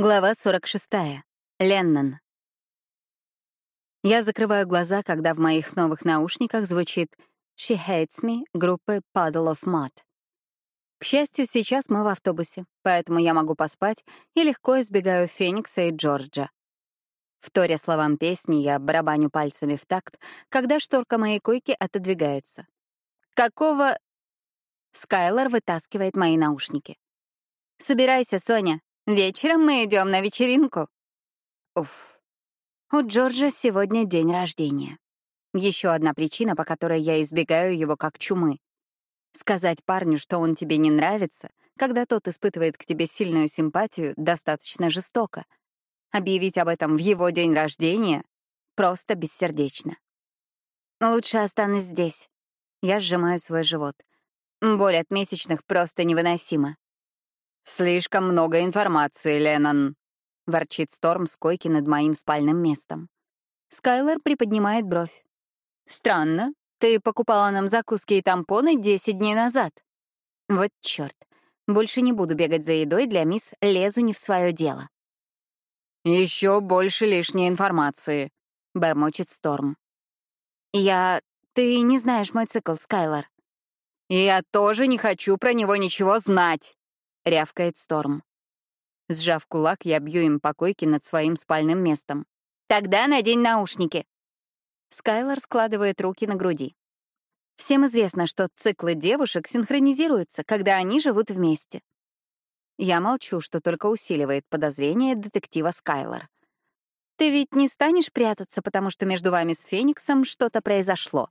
Глава 46. Леннон. Я закрываю глаза, когда в моих новых наушниках звучит «She Hates Me» группы Puddle of Mud. К счастью, сейчас мы в автобусе, поэтому я могу поспать и легко избегаю Феникса и Джорджа. Вторя словам песни, я барабаню пальцами в такт, когда шторка моей койки отодвигается. «Какого...» Скайлор вытаскивает мои наушники. «Собирайся, Соня, Вечером мы идем на вечеринку. Уф. У Джорджа сегодня день рождения. Еще одна причина, по которой я избегаю его как чумы. Сказать парню, что он тебе не нравится, когда тот испытывает к тебе сильную симпатию, достаточно жестоко. Объявить об этом в его день рождения — просто бессердечно. Лучше останусь здесь. Я сжимаю свой живот. Боль от месячных просто невыносима. «Слишком много информации, Леннон», — ворчит Сторм с койки над моим спальным местом. Скайлер приподнимает бровь. «Странно. Ты покупала нам закуски и тампоны 10 дней назад». Вот чёрт. Больше не буду бегать за едой для мисс «Лезу не в свое дело». Еще больше лишней информации», — бормочет Сторм. «Я... Ты не знаешь мой цикл, Скайлер». «Я тоже не хочу про него ничего знать», — рявкает Сторм. Сжав кулак, я бью им по койке над своим спальным местом. «Тогда надень наушники!» Скайлор складывает руки на груди. Всем известно, что циклы девушек синхронизируются, когда они живут вместе. Я молчу, что только усиливает подозрение детектива Скайлор. «Ты ведь не станешь прятаться, потому что между вами с Фениксом что-то произошло?»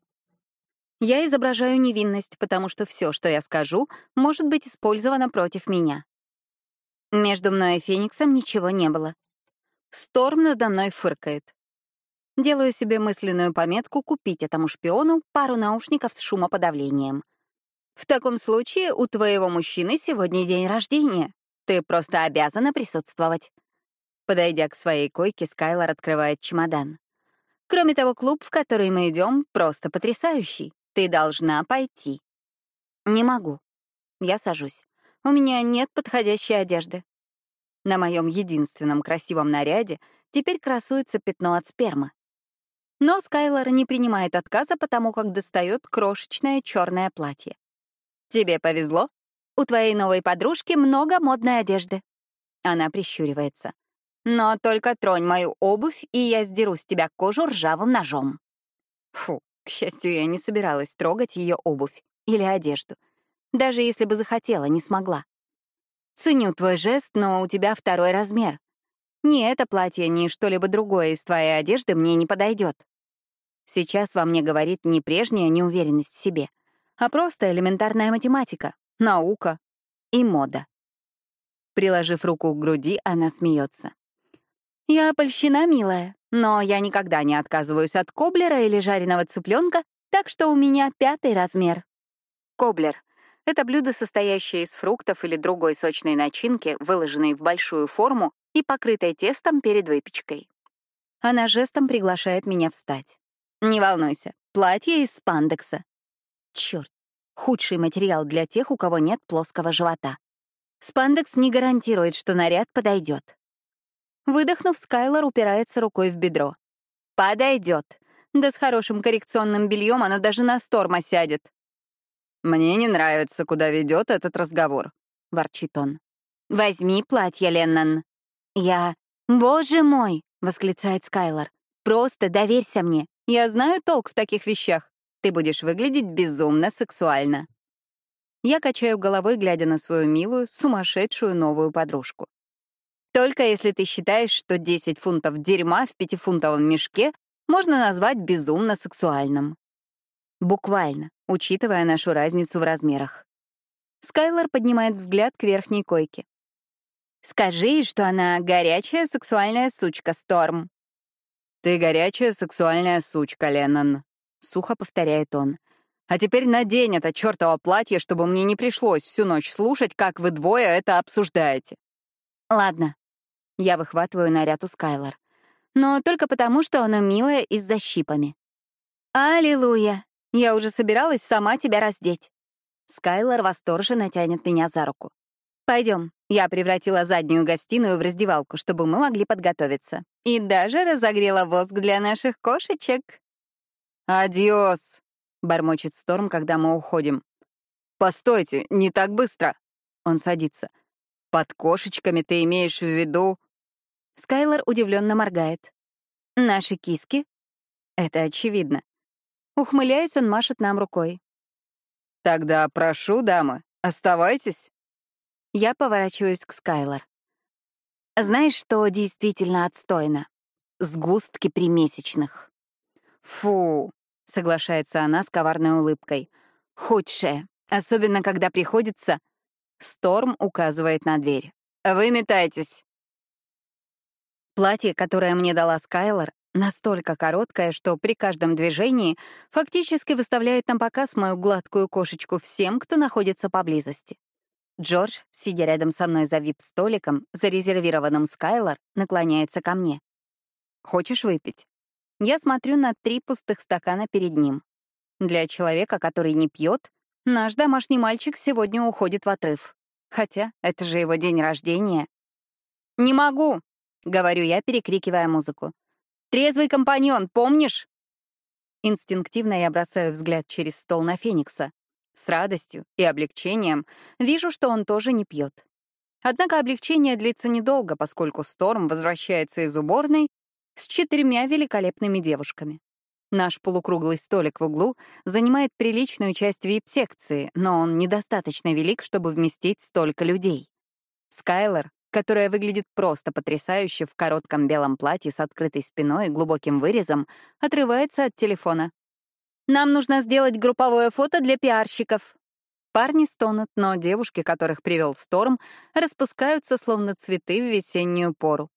Я изображаю невинность, потому что все, что я скажу, может быть использовано против меня. Между мной и Фениксом ничего не было. Сторм надо мной фыркает. Делаю себе мысленную пометку купить этому шпиону пару наушников с шумоподавлением. В таком случае у твоего мужчины сегодня день рождения. Ты просто обязана присутствовать. Подойдя к своей койке, Скайлор открывает чемодан. Кроме того, клуб, в который мы идем, просто потрясающий. Ты должна пойти. Не могу. Я сажусь. У меня нет подходящей одежды. На моем единственном красивом наряде теперь красуется пятно от спермы. Но Скайлор не принимает отказа, потому как достает крошечное черное платье. Тебе повезло. У твоей новой подружки много модной одежды. Она прищуривается. Но только тронь мою обувь, и я сдеру с тебя кожу ржавым ножом. Фу, к счастью, я не собиралась трогать ее обувь или одежду. Даже если бы захотела, не смогла. Ценю твой жест, но у тебя второй размер. Ни это платье, ни что-либо другое из твоей одежды мне не подойдет. Сейчас во мне говорит не прежняя неуверенность в себе, а просто элементарная математика, наука и мода. Приложив руку к груди, она смеется. «Я польщена, милая. Но я никогда не отказываюсь от коблера или жареного цыпленка, так что у меня пятый размер. Коблер — это блюдо, состоящее из фруктов или другой сочной начинки, выложенной в большую форму и покрытой тестом перед выпечкой. Она жестом приглашает меня встать. Не волнуйся, платье из спандекса. Черт, худший материал для тех, у кого нет плоского живота. Спандекс не гарантирует, что наряд подойдет. Выдохнув, Скайлор упирается рукой в бедро. «Подойдет. Да с хорошим коррекционным бельем оно даже на сторма сядет». «Мне не нравится, куда ведет этот разговор», — ворчит он. «Возьми платье, Леннон». «Я... Боже мой!» — восклицает Скайлор. «Просто доверься мне. Я знаю толк в таких вещах. Ты будешь выглядеть безумно сексуально». Я качаю головой, глядя на свою милую, сумасшедшую новую подружку. Только если ты считаешь, что 10 фунтов дерьма в пятифунтовом мешке можно назвать безумно сексуальным. Буквально, учитывая нашу разницу в размерах. Скайлор поднимает взгляд к верхней койке. «Скажи, что она горячая сексуальная сучка, Сторм». «Ты горячая сексуальная сучка, Леннон», — сухо повторяет он. «А теперь надень это чёртово платье, чтобы мне не пришлось всю ночь слушать, как вы двое это обсуждаете». «Ладно, я выхватываю наряд у Скайлор. Но только потому, что оно милое и с защипами. «Аллилуйя! Я уже собиралась сама тебя раздеть». Скайлор восторженно тянет меня за руку. Пойдем. Я превратила заднюю гостиную в раздевалку, чтобы мы могли подготовиться. И даже разогрела воск для наших кошечек. «Адиос!» — бормочет Сторм, когда мы уходим. «Постойте, не так быстро!» Он садится. «Под кошечками ты имеешь в виду...» Скайлор удивленно моргает. «Наши киски?» Это очевидно. Ухмыляясь, он машет нам рукой. «Тогда прошу, дамы, оставайтесь». Я поворачиваюсь к Скайлор. Знаешь, что действительно отстойно? Сгустки примесячных. Фу, соглашается она с коварной улыбкой. Худшее, особенно когда приходится... Сторм указывает на дверь. Вы метайтесь. Платье, которое мне дала Скайлор, настолько короткое, что при каждом движении фактически выставляет на показ мою гладкую кошечку всем, кто находится поблизости. Джордж, сидя рядом со мной за вип-столиком, зарезервированным Скайлор, наклоняется ко мне. «Хочешь выпить?» Я смотрю на три пустых стакана перед ним. Для человека, который не пьет, наш домашний мальчик сегодня уходит в отрыв. Хотя это же его день рождения. «Не могу!» — говорю я, перекрикивая музыку. «Трезвый компаньон, помнишь?» Инстинктивно я бросаю взгляд через стол на Феникса. С радостью и облегчением вижу, что он тоже не пьет. Однако облегчение длится недолго, поскольку Сторм возвращается из уборной с четырьмя великолепными девушками. Наш полукруглый столик в углу занимает приличную часть вип-секции, но он недостаточно велик, чтобы вместить столько людей. Скайлор, которая выглядит просто потрясающе в коротком белом платье с открытой спиной и глубоким вырезом, отрывается от телефона. Нам нужно сделать групповое фото для пиарщиков. Парни стонут, но девушки, которых привел Сторм, распускаются, словно цветы в весеннюю пору.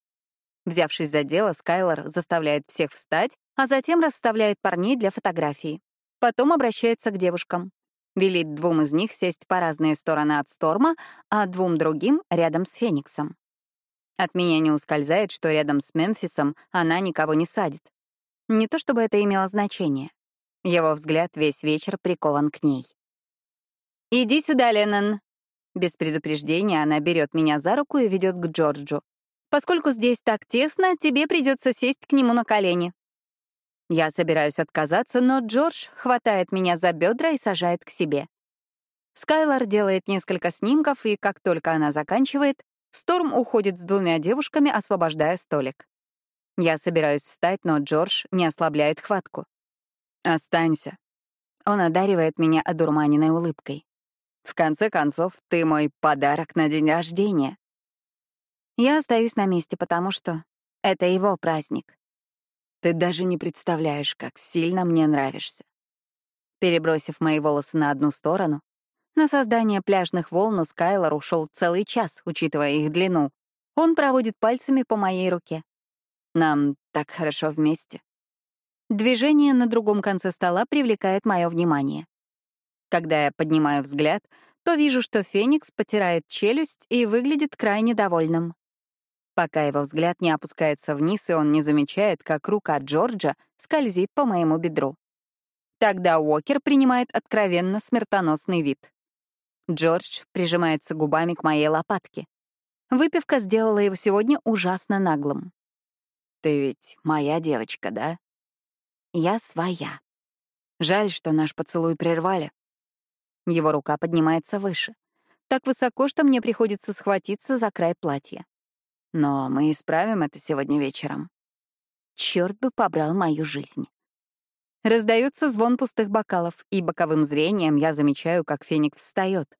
Взявшись за дело, Скайлор заставляет всех встать, а затем расставляет парней для фотографии. Потом обращается к девушкам. Велит двум из них сесть по разные стороны от Сторма, а двум другим — рядом с Фениксом. От меня не ускользает, что рядом с Мемфисом она никого не садит. Не то чтобы это имело значение. Его взгляд весь вечер прикован к ней. «Иди сюда, Леннон!» Без предупреждения она берет меня за руку и ведет к Джорджу. «Поскольку здесь так тесно, тебе придется сесть к нему на колени». Я собираюсь отказаться, но Джордж хватает меня за бедра и сажает к себе. Скайлор делает несколько снимков, и как только она заканчивает, Сторм уходит с двумя девушками, освобождая столик. Я собираюсь встать, но Джордж не ослабляет хватку. «Останься». Он одаривает меня одурманенной улыбкой. «В конце концов, ты мой подарок на день рождения». Я остаюсь на месте, потому что это его праздник. Ты даже не представляешь, как сильно мне нравишься. Перебросив мои волосы на одну сторону, на создание пляжных волн у Скайлор ушел целый час, учитывая их длину. Он проводит пальцами по моей руке. Нам так хорошо вместе. Движение на другом конце стола привлекает мое внимание. Когда я поднимаю взгляд, то вижу, что Феникс потирает челюсть и выглядит крайне довольным. Пока его взгляд не опускается вниз, и он не замечает, как рука Джорджа скользит по моему бедру. Тогда Уокер принимает откровенно смертоносный вид. Джордж прижимается губами к моей лопатке. Выпивка сделала его сегодня ужасно наглым. «Ты ведь моя девочка, да?» Я своя. Жаль, что наш поцелуй прервали. Его рука поднимается выше. Так высоко, что мне приходится схватиться за край платья. Но мы исправим это сегодня вечером. Черт бы побрал мою жизнь. Раздается звон пустых бокалов, и боковым зрением я замечаю, как Феникс встает.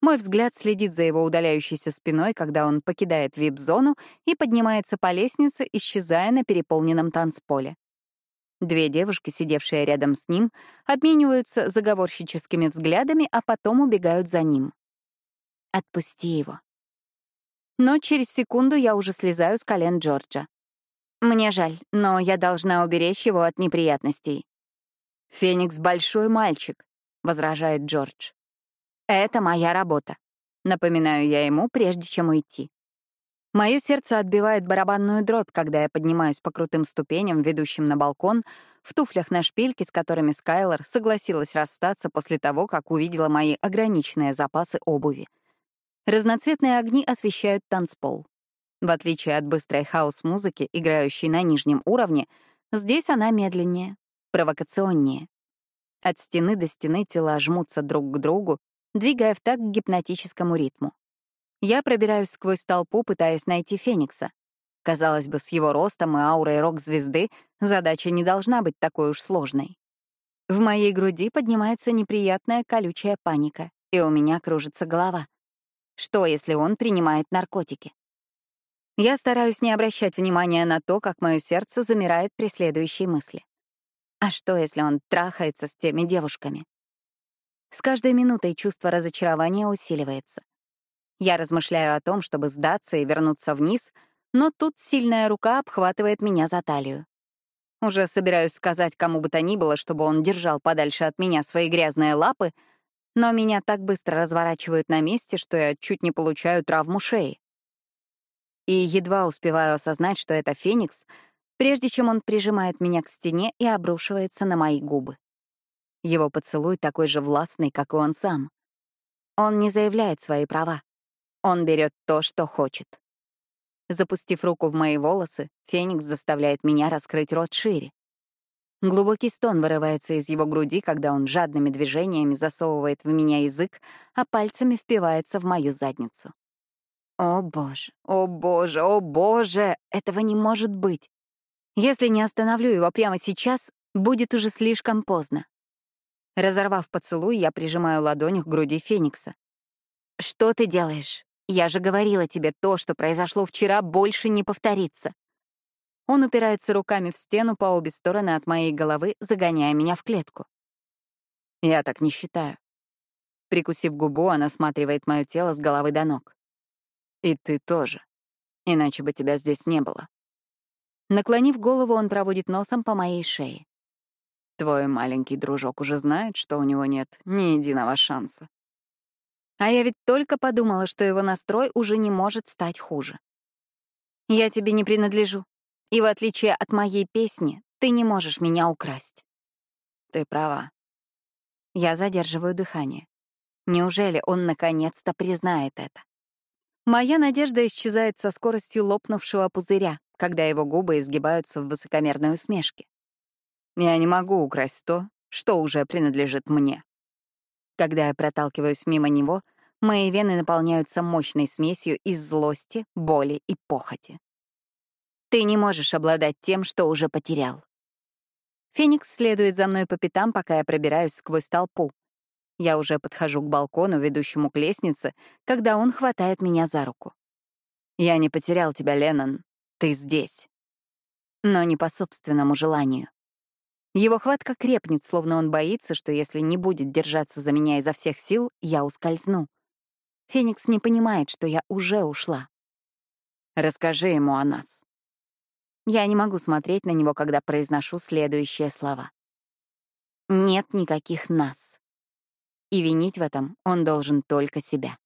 Мой взгляд следит за его удаляющейся спиной, когда он покидает вип-зону и поднимается по лестнице, исчезая на переполненном танцполе. Две девушки, сидевшие рядом с ним, обмениваются заговорщическими взглядами, а потом убегают за ним. «Отпусти его». Но через секунду я уже слезаю с колен Джорджа. Мне жаль, но я должна уберечь его от неприятностей. «Феникс — большой мальчик», — возражает Джордж. «Это моя работа», — напоминаю я ему, прежде чем уйти. Мое сердце отбивает барабанную дробь, когда я поднимаюсь по крутым ступеням, ведущим на балкон, в туфлях на шпильке, с которыми Скайлор согласилась расстаться после того, как увидела мои ограниченные запасы обуви. Разноцветные огни освещают танцпол. В отличие от быстрой хаос-музыки, играющей на нижнем уровне, здесь она медленнее, провокационнее. От стены до стены тела жмутся друг к другу, двигая в такт гипнотическому ритму. Я пробираюсь сквозь толпу, пытаясь найти Феникса. Казалось бы, с его ростом и аурой рок-звезды задача не должна быть такой уж сложной. В моей груди поднимается неприятная колючая паника, и у меня кружится голова. Что, если он принимает наркотики? Я стараюсь не обращать внимания на то, как мое сердце замирает при следующей мысли. А что, если он трахается с теми девушками? С каждой минутой чувство разочарования усиливается. Я размышляю о том, чтобы сдаться и вернуться вниз, но тут сильная рука обхватывает меня за талию. Уже собираюсь сказать кому бы то ни было, чтобы он держал подальше от меня свои грязные лапы, но меня так быстро разворачивают на месте, что я чуть не получаю травму шеи. И едва успеваю осознать, что это Феникс, прежде чем он прижимает меня к стене и обрушивается на мои губы. Его поцелуй такой же властный, как и он сам. Он не заявляет свои права. Он берет то, что хочет. Запустив руку в мои волосы, Феникс заставляет меня раскрыть рот шире. Глубокий стон вырывается из его груди, когда он жадными движениями засовывает в меня язык, а пальцами впивается в мою задницу. О боже, о боже, о боже, этого не может быть. Если не остановлю его прямо сейчас, будет уже слишком поздно. Разорвав поцелуй, я прижимаю ладонь к груди Феникса. «Что ты делаешь?» Я же говорила тебе, то, что произошло вчера, больше не повторится. Он упирается руками в стену по обе стороны от моей головы, загоняя меня в клетку. Я так не считаю. Прикусив губу, она осматривает мое тело с головы до ног. И ты тоже. Иначе бы тебя здесь не было. Наклонив голову, он проводит носом по моей шее. Твой маленький дружок уже знает, что у него нет ни единого шанса. А я ведь только подумала, что его настрой уже не может стать хуже. Я тебе не принадлежу. И в отличие от моей песни, ты не можешь меня украсть. Ты права. Я задерживаю дыхание. Неужели он наконец-то признает это? Моя надежда исчезает со скоростью лопнувшего пузыря, когда его губы изгибаются в высокомерной усмешке. Я не могу украсть то, что уже принадлежит мне. Когда я проталкиваюсь мимо него, мои вены наполняются мощной смесью из злости, боли и похоти. Ты не можешь обладать тем, что уже потерял. Феникс следует за мной по пятам, пока я пробираюсь сквозь толпу. Я уже подхожу к балкону, ведущему к лестнице, когда он хватает меня за руку. «Я не потерял тебя, Леннон. Ты здесь». Но не по собственному желанию. Его хватка крепнет, словно он боится, что если не будет держаться за меня изо всех сил, я ускользну. Феникс не понимает, что я уже ушла. Расскажи ему о нас. Я не могу смотреть на него, когда произношу следующие слова. Нет никаких нас. И винить в этом он должен только себя.